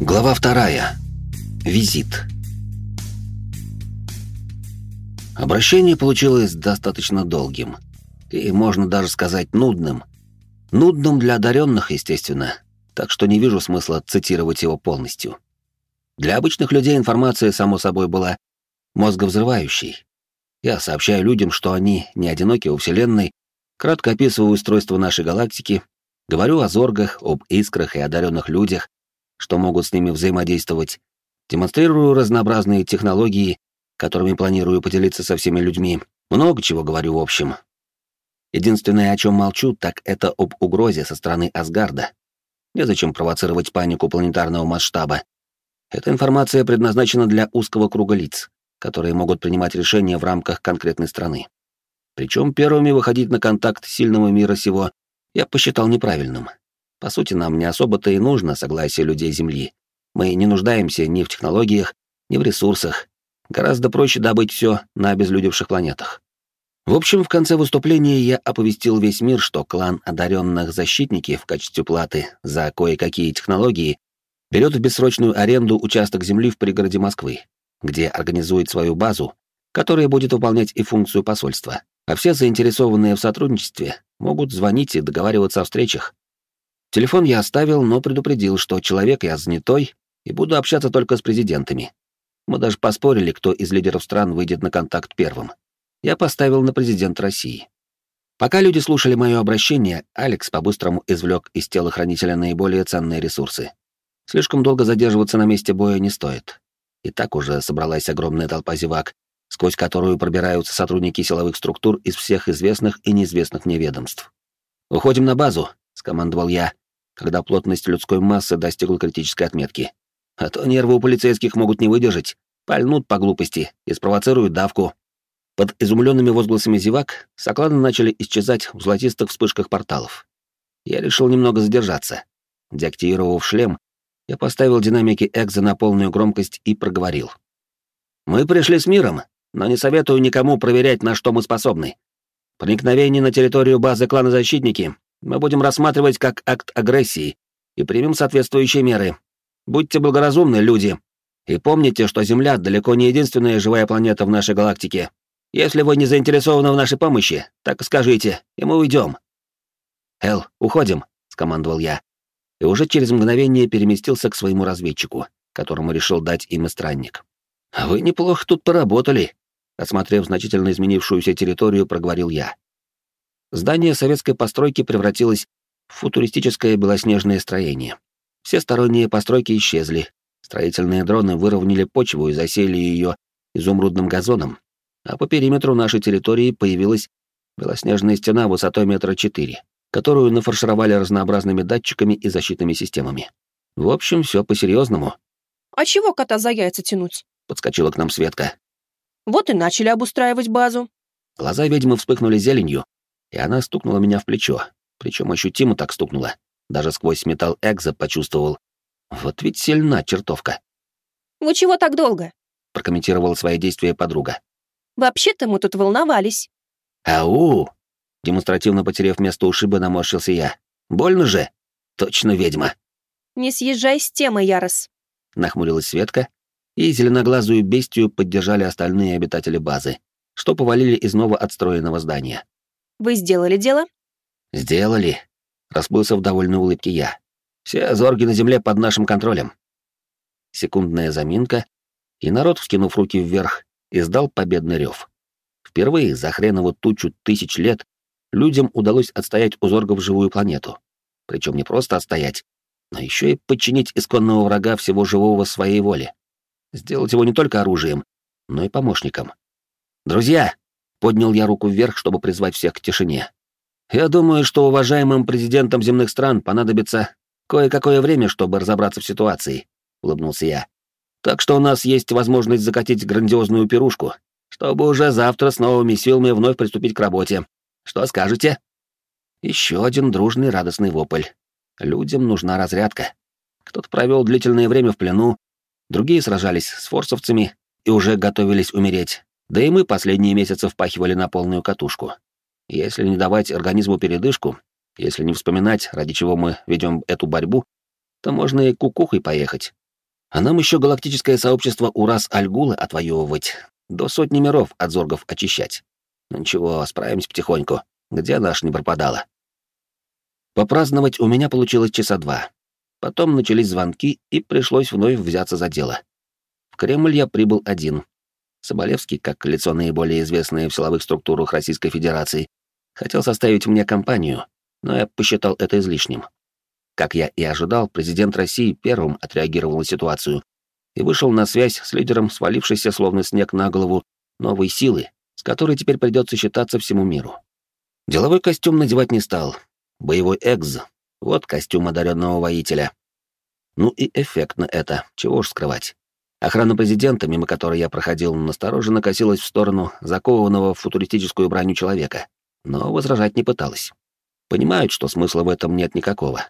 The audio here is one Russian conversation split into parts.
Глава вторая. Визит. Обращение получилось достаточно долгим. И, можно даже сказать, нудным. Нудным для одаренных, естественно, так что не вижу смысла цитировать его полностью. Для обычных людей информация, само собой, была мозговзрывающей. Я сообщаю людям, что они не одиноки у Вселенной, кратко описываю устройство нашей галактики, говорю о зоргах, об искрах и одаренных людях, что могут с ними взаимодействовать, демонстрирую разнообразные технологии, которыми планирую поделиться со всеми людьми, много чего говорю в общем. Единственное, о чем молчу, так это об угрозе со стороны Асгарда. Незачем провоцировать панику планетарного масштаба. Эта информация предназначена для узкого круга лиц, которые могут принимать решения в рамках конкретной страны. Причем первыми выходить на контакт сильного мира сего я посчитал неправильным. По сути, нам не особо-то и нужно согласие людей Земли. Мы не нуждаемся ни в технологиях, ни в ресурсах. Гораздо проще добыть все на обезлюдевших планетах. В общем, в конце выступления я оповестил весь мир, что клан одаренных защитники в качестве платы за кое-какие технологии берет в бессрочную аренду участок земли в пригороде Москвы, где организует свою базу, которая будет выполнять и функцию посольства. А все заинтересованные в сотрудничестве могут звонить и договариваться о встречах, Телефон я оставил, но предупредил, что человек я занятой и буду общаться только с президентами. Мы даже поспорили, кто из лидеров стран выйдет на контакт первым. Я поставил на президент России. Пока люди слушали мое обращение, Алекс по-быстрому извлек из телохранителя наиболее ценные ресурсы. Слишком долго задерживаться на месте боя не стоит. И так уже собралась огромная толпа зевак, сквозь которую пробираются сотрудники силовых структур из всех известных и неизвестных мне ведомств. «Уходим на базу», — скомандовал я, когда плотность людской массы достигла критической отметки. А то нервы у полицейских могут не выдержать, пальнут по глупости и спровоцируют давку. Под изумленными возгласами зевак соклады начали исчезать в золотистых вспышках порталов. Я решил немного задержаться. Деактивировав шлем, я поставил динамики Экза на полную громкость и проговорил. «Мы пришли с миром, но не советую никому проверять, на что мы способны. Проникновение на территорию базы клана Защитники мы будем рассматривать как акт агрессии и примем соответствующие меры. Будьте благоразумны, люди. И помните, что Земля далеко не единственная живая планета в нашей галактике. Если вы не заинтересованы в нашей помощи, так скажите, и мы уйдем. «Эл, уходим», — скомандовал я. И уже через мгновение переместился к своему разведчику, которому решил дать имя странник. «Вы неплохо тут поработали», — осмотрев значительно изменившуюся территорию, проговорил я. Здание советской постройки превратилось в футуристическое белоснежное строение. Все сторонние постройки исчезли. Строительные дроны выровняли почву и засели ее изумрудным газоном, а по периметру нашей территории появилась белоснежная стена высотой метра четыре, которую нафаршировали разнообразными датчиками и защитными системами. В общем, все по-серьезному. «А чего кота за яйца тянуть?» — подскочила к нам Светка. «Вот и начали обустраивать базу». Глаза ведьмы вспыхнули зеленью, и она стукнула меня в плечо, причем ощутимо так стукнула. Даже сквозь металл экза почувствовал. Вот ведь сильна чертовка. «Вы чего так долго?» — прокомментировала свои действия подруга. «Вообще-то мы тут волновались». «Ау!» — демонстративно потеряв место ушиба, наморщился я. «Больно же? Точно ведьма». «Не съезжай с темы, Ярос», — нахмурилась Светка, и зеленоглазую бестию поддержали остальные обитатели базы, что повалили из ново отстроенного здания. Вы сделали дело? Сделали. Расплылся в довольной улыбке я. Все зорги на земле под нашим контролем. Секундная заминка, и народ, вскинув руки вверх, издал победный рев. Впервые за хренову тучу тысяч лет людям удалось отстоять у зоргов живую планету. Причем не просто отстоять, но еще и подчинить исконного врага всего живого своей воле. Сделать его не только оружием, но и помощником. «Друзья!» Поднял я руку вверх, чтобы призвать всех к тишине. Я думаю, что уважаемым президентам земных стран понадобится кое-какое время, чтобы разобраться в ситуации, улыбнулся я. Так что у нас есть возможность закатить грандиозную пирушку, чтобы уже завтра с новыми силами вновь приступить к работе. Что скажете? Еще один дружный радостный вопль. Людям нужна разрядка. Кто-то провел длительное время в плену, другие сражались с форсовцами и уже готовились умереть, да и мы последние месяцы впахивали на полную катушку. Если не давать организму передышку, если не вспоминать, ради чего мы ведем эту борьбу, то можно и кукухой поехать. А нам еще галактическое сообщество Урас-Альгула отвоевывать, до сотни миров от зоргов очищать. Ну ничего, справимся потихоньку. Где наш не пропадала? Попраздновать у меня получилось часа два. Потом начались звонки, и пришлось вновь взяться за дело. В Кремль я прибыл один. Соболевский, как лицо наиболее известное в силовых структурах Российской Федерации, хотел составить мне компанию, но я посчитал это излишним. Как я и ожидал, президент России первым отреагировал на ситуацию и вышел на связь с лидером свалившейся словно снег на голову новой силы, с которой теперь придется считаться всему миру. Деловой костюм надевать не стал. Боевой экз — вот костюм одаренного воителя. Ну и эффектно это, чего уж скрывать. Охрана президента, мимо которой я проходил, настороженно косилась в сторону закованного в футуристическую броню человека, но возражать не пыталась. Понимают, что смысла в этом нет никакого.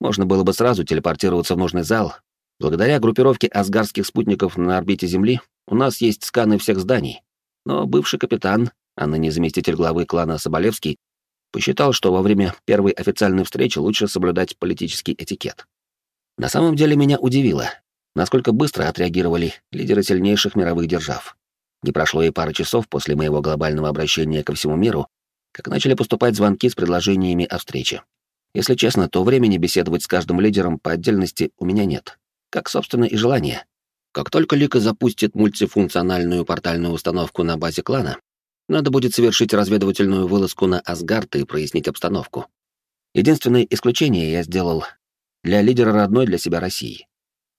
Можно было бы сразу телепортироваться в нужный зал. Благодаря группировке асгарских спутников на орбите Земли у нас есть сканы всех зданий. Но бывший капитан, а ныне заместитель главы клана Соболевский, посчитал, что во время первой официальной встречи лучше соблюдать политический этикет. На самом деле меня удивило, насколько быстро отреагировали лидеры сильнейших мировых держав. Не прошло и пары часов после моего глобального обращения ко всему миру, как начали поступать звонки с предложениями о встрече. Если честно, то времени беседовать с каждым лидером по отдельности у меня нет. Как, собственно, и желание. Как только Лика запустит мультифункциональную портальную установку на базе клана, надо будет совершить разведывательную вылазку на Асгард и прояснить обстановку. Единственное исключение я сделал для лидера родной для себя России.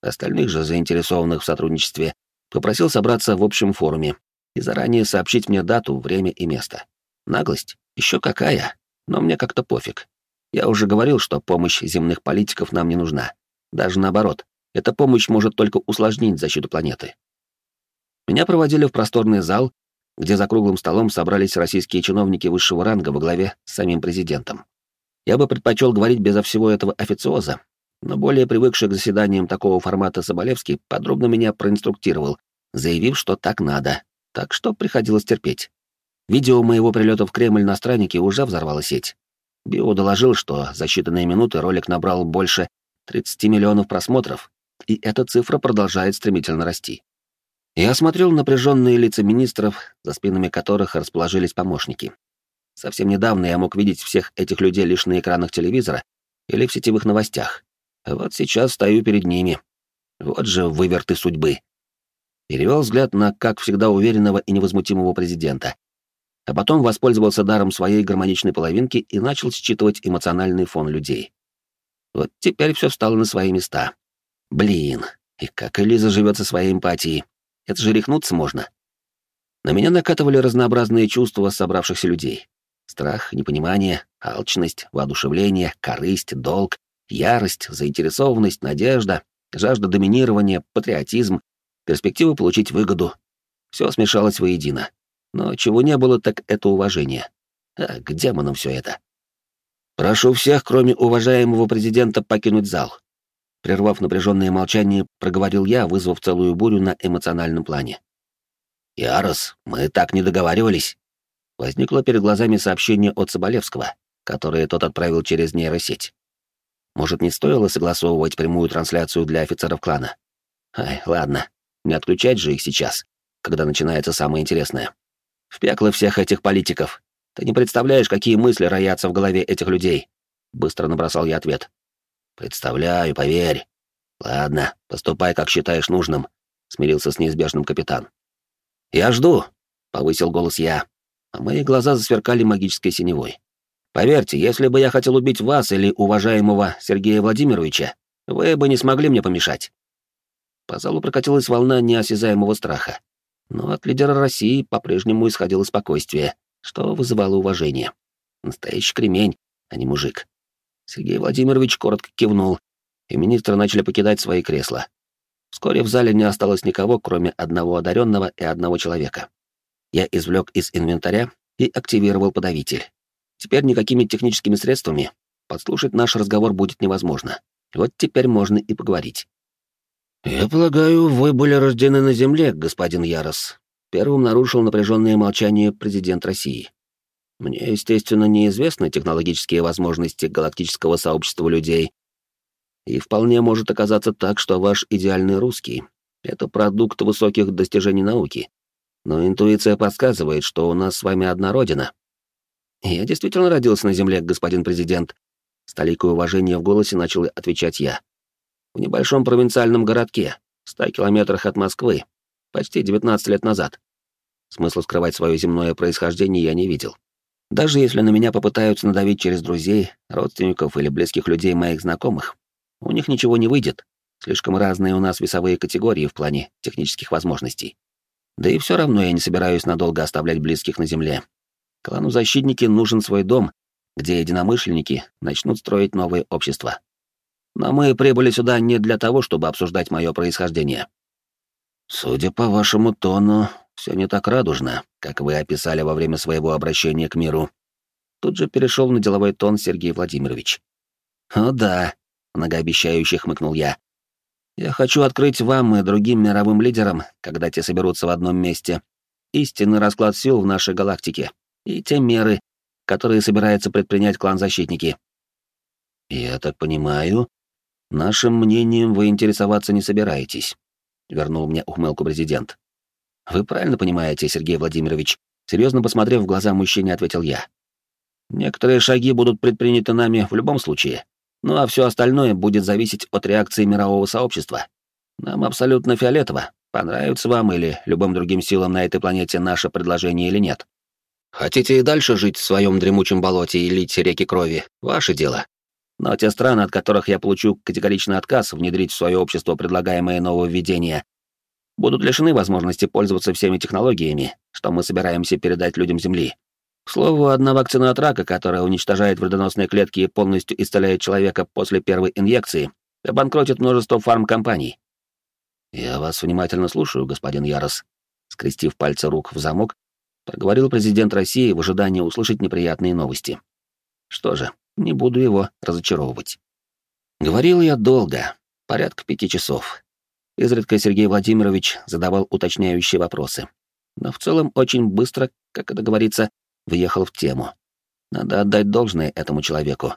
Остальных же, заинтересованных в сотрудничестве, попросил собраться в общем форуме и заранее сообщить мне дату, время и место. Наглость? Еще какая? Но мне как-то пофиг. Я уже говорил, что помощь земных политиков нам не нужна. Даже наоборот, эта помощь может только усложнить защиту планеты. Меня проводили в просторный зал, где за круглым столом собрались российские чиновники высшего ранга во главе с самим президентом. Я бы предпочел говорить безо всего этого официоза, но более привыкший к заседаниям такого формата Соболевский подробно меня проинструктировал, заявив, что так надо, так что приходилось терпеть. Видео моего прилета в Кремль на страннике уже взорвало сеть. Био доложил, что за считанные минуты ролик набрал больше 30 миллионов просмотров, и эта цифра продолжает стремительно расти. Я осмотрел напряженные лица министров, за спинами которых расположились помощники. Совсем недавно я мог видеть всех этих людей лишь на экранах телевизора или в сетевых новостях. А вот сейчас стою перед ними. Вот же выверты судьбы. Перевел взгляд на, как всегда, уверенного и невозмутимого президента, а потом воспользовался даром своей гармоничной половинки и начал считывать эмоциональный фон людей. Вот теперь все встало на свои места. Блин, и как Элиза живет со своей эмпатией. Это же рехнуться можно. На меня накатывали разнообразные чувства собравшихся людей. Страх, непонимание, алчность, воодушевление, корысть, долг, ярость, заинтересованность, надежда, жажда доминирования, патриотизм, перспектива получить выгоду. Все смешалось воедино. Но чего не было, так это уважение. А, к демонам все это. Прошу всех, кроме уважаемого президента, покинуть зал. Прервав напряженное молчание, проговорил я, вызвав целую бурю на эмоциональном плане. «Ярос, мы так не договаривались». Возникло перед глазами сообщение от Соболевского, которое тот отправил через нейросеть. Может, не стоило согласовывать прямую трансляцию для офицеров клана? Ай, ладно, не отключать же их сейчас, когда начинается самое интересное. В пекло всех этих политиков. Ты не представляешь, какие мысли роятся в голове этих людей. Быстро набросал я ответ. Представляю, поверь. Ладно, поступай, как считаешь нужным, смирился с неизбежным капитан. Я жду, повысил голос я, а мои глаза засверкали магической синевой. Поверьте, если бы я хотел убить вас или уважаемого Сергея Владимировича, вы бы не смогли мне помешать. По залу прокатилась волна неосязаемого страха но от лидера России по-прежнему исходило спокойствие, что вызывало уважение. Настоящий кремень, а не мужик. Сергей Владимирович коротко кивнул, и министры начали покидать свои кресла. Вскоре в зале не осталось никого, кроме одного одаренного и одного человека. Я извлек из инвентаря и активировал подавитель. Теперь никакими техническими средствами подслушать наш разговор будет невозможно. Вот теперь можно и поговорить. «Я полагаю, вы были рождены на Земле, господин Ярос», — первым нарушил напряженное молчание президент России. «Мне, естественно, неизвестны технологические возможности галактического сообщества людей. И вполне может оказаться так, что ваш идеальный русский — это продукт высоких достижений науки. Но интуиция подсказывает, что у нас с вами одна родина. Я действительно родился на Земле, господин президент. С толикой уважения в голосе начал отвечать я. В небольшом провинциальном городке, в ста километрах от Москвы, почти 19 лет назад. Смысла скрывать свое земное происхождение я не видел. Даже если на меня попытаются надавить через друзей, родственников или близких людей моих знакомых, у них ничего не выйдет. Слишком разные у нас весовые категории в плане технических возможностей. Да и все равно я не собираюсь надолго оставлять близких на земле. Клану Защитники нужен свой дом, где единомышленники начнут строить новое общество. Но мы прибыли сюда не для того, чтобы обсуждать мое происхождение. Судя по вашему тону, все не так радужно, как вы описали во время своего обращения к миру. Тут же перешел на деловой тон Сергей Владимирович. «О да», — многообещающе хмыкнул я. «Я хочу открыть вам и другим мировым лидерам, когда те соберутся в одном месте, истинный расклад сил в нашей галактике и те меры, которые собирается предпринять клан Защитники». «Я так понимаю, нашим мнением вы интересоваться не собираетесь», — вернул мне ухмылку президент. Вы правильно понимаете, Сергей Владимирович, серьезно посмотрев в глаза мужчине, ответил я. Некоторые шаги будут предприняты нами в любом случае, ну а все остальное будет зависеть от реакции мирового сообщества. Нам абсолютно фиолетово, понравится вам или любым другим силам на этой планете наше предложение или нет. Хотите и дальше жить в своем дремучем болоте и лить реки крови, ваше дело. Но те страны, от которых я получу категоричный отказ внедрить в свое общество предлагаемые нововведения, будут лишены возможности пользоваться всеми технологиями, что мы собираемся передать людям Земли. К слову, одна вакцина от рака, которая уничтожает вредоносные клетки и полностью исцеляет человека после первой инъекции, обанкротит множество фармкомпаний. «Я вас внимательно слушаю, господин Ярос», — скрестив пальцы рук в замок, проговорил президент России в ожидании услышать неприятные новости. Что же, не буду его разочаровывать. Говорил я долго, порядка пяти часов, Изредка Сергей Владимирович задавал уточняющие вопросы. Но в целом очень быстро, как это говорится, въехал в тему. Надо отдать должное этому человеку.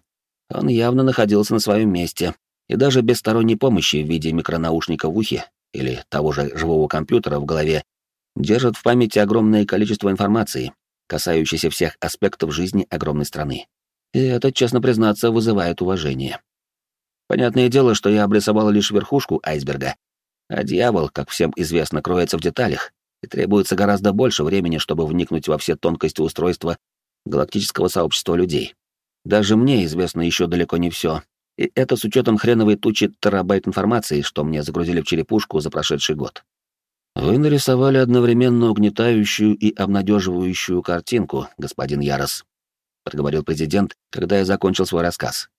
Он явно находился на своем месте, и даже без сторонней помощи в виде микронаушника в ухе или того же живого компьютера в голове держит в памяти огромное количество информации, касающейся всех аспектов жизни огромной страны. И это, честно признаться, вызывает уважение. Понятное дело, что я обрисовал лишь верхушку айсберга, а дьявол, как всем известно, кроется в деталях, и требуется гораздо больше времени, чтобы вникнуть во все тонкости устройства галактического сообщества людей. Даже мне известно еще далеко не все, и это с учетом хреновой тучи терабайт информации, что мне загрузили в черепушку за прошедший год. Вы нарисовали одновременно угнетающую и обнадеживающую картинку, господин Ярос, проговорил президент, когда я закончил свой рассказ.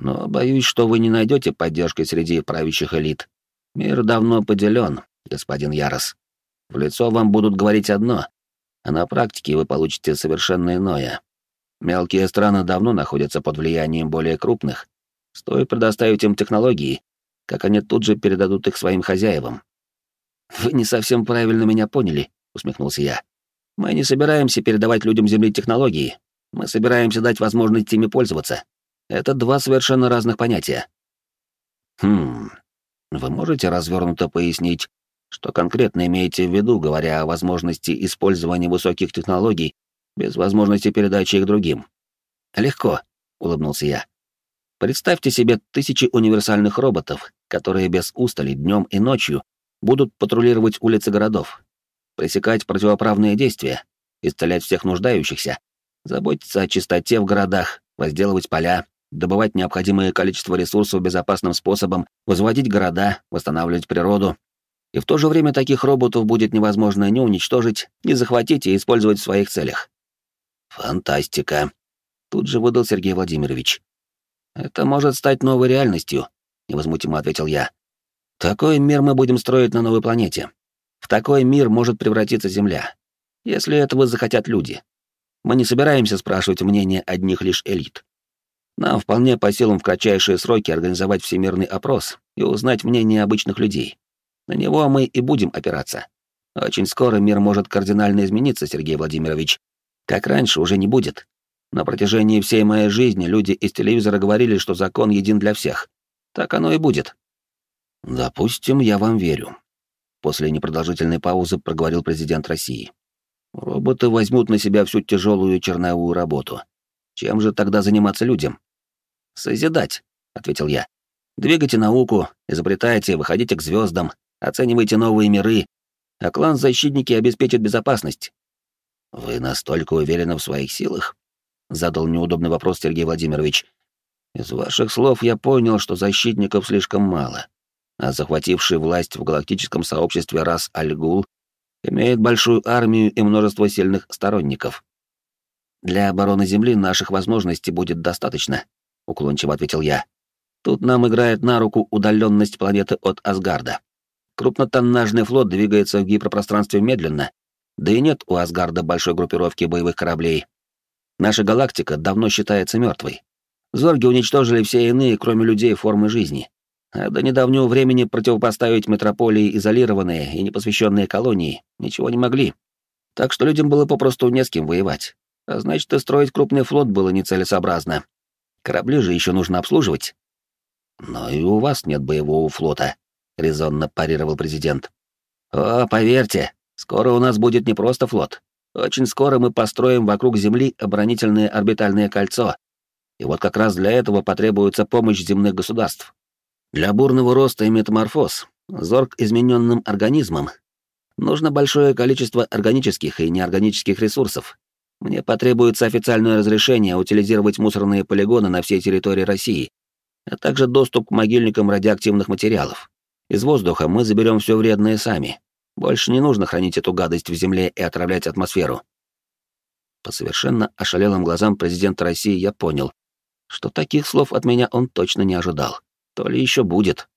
Но боюсь, что вы не найдете поддержки среди правящих элит, Мир давно поделен, господин Ярос. В лицо вам будут говорить одно, а на практике вы получите совершенно иное. Мелкие страны давно находятся под влиянием более крупных. Стоит предоставить им технологии, как они тут же передадут их своим хозяевам. «Вы не совсем правильно меня поняли», — усмехнулся я. «Мы не собираемся передавать людям Земли технологии. Мы собираемся дать возможность ими пользоваться. Это два совершенно разных понятия». «Хм, вы можете развернуто пояснить, что конкретно имеете в виду, говоря о возможности использования высоких технологий без возможности передачи их другим? Легко, улыбнулся я. Представьте себе тысячи универсальных роботов, которые без устали днем и ночью будут патрулировать улицы городов, пресекать противоправные действия, исцелять всех нуждающихся, заботиться о чистоте в городах, возделывать поля, добывать необходимое количество ресурсов безопасным способом, возводить города, восстанавливать природу. И в то же время таких роботов будет невозможно ни уничтожить, ни захватить и использовать в своих целях. Фантастика. Тут же выдал Сергей Владимирович. Это может стать новой реальностью, невозмутимо ответил я. Такой мир мы будем строить на новой планете. В такой мир может превратиться Земля, если этого захотят люди. Мы не собираемся спрашивать мнение одних лишь элит. Нам вполне по силам в кратчайшие сроки организовать всемирный опрос и узнать мнение обычных людей. На него мы и будем опираться. Очень скоро мир может кардинально измениться, Сергей Владимирович. Как раньше уже не будет. На протяжении всей моей жизни люди из телевизора говорили, что закон един для всех. Так оно и будет. Допустим, я вам верю. После непродолжительной паузы проговорил президент России. Роботы возьмут на себя всю тяжелую черновую работу. Чем же тогда заниматься людям? Созидать, ответил я. Двигайте науку, изобретайте, выходите к звездам, оценивайте новые миры, а клан Защитники обеспечит безопасность. Вы настолько уверены в своих силах? Задал неудобный вопрос Сергей Владимирович. Из ваших слов я понял, что защитников слишком мало, а захвативший власть в галактическом сообществе рас Альгул имеет большую армию и множество сильных сторонников. Для обороны Земли наших возможностей будет достаточно, уклончиво ответил я. Тут нам играет на руку удаленность планеты от Асгарда. Крупнотоннажный флот двигается в гиперпространстве медленно, да и нет у Асгарда большой группировки боевых кораблей. Наша галактика давно считается мертвой. Зорги уничтожили все иные, кроме людей, формы жизни. До недавнего времени противопоставить метрополии изолированные и непосвященные колонии ничего не могли. Так что людям было попросту не с кем воевать. А значит, и строить крупный флот было нецелесообразно. Корабли же еще нужно обслуживать. Но и у вас нет боевого флота, резонно парировал президент. О, поверьте, скоро у нас будет не просто флот. Очень скоро мы построим вокруг Земли оборонительное орбитальное кольцо. И вот как раз для этого потребуется помощь земных государств. Для бурного роста и метаморфоз, зорг измененным организмам, нужно большое количество органических и неорганических ресурсов. Мне потребуется официальное разрешение утилизировать мусорные полигоны на всей территории России, а также доступ к могильникам радиоактивных материалов. Из воздуха мы заберем все вредное сами. Больше не нужно хранить эту гадость в земле и отравлять атмосферу. По совершенно ошалелым глазам президента России я понял, что таких слов от меня он точно не ожидал. То ли еще будет.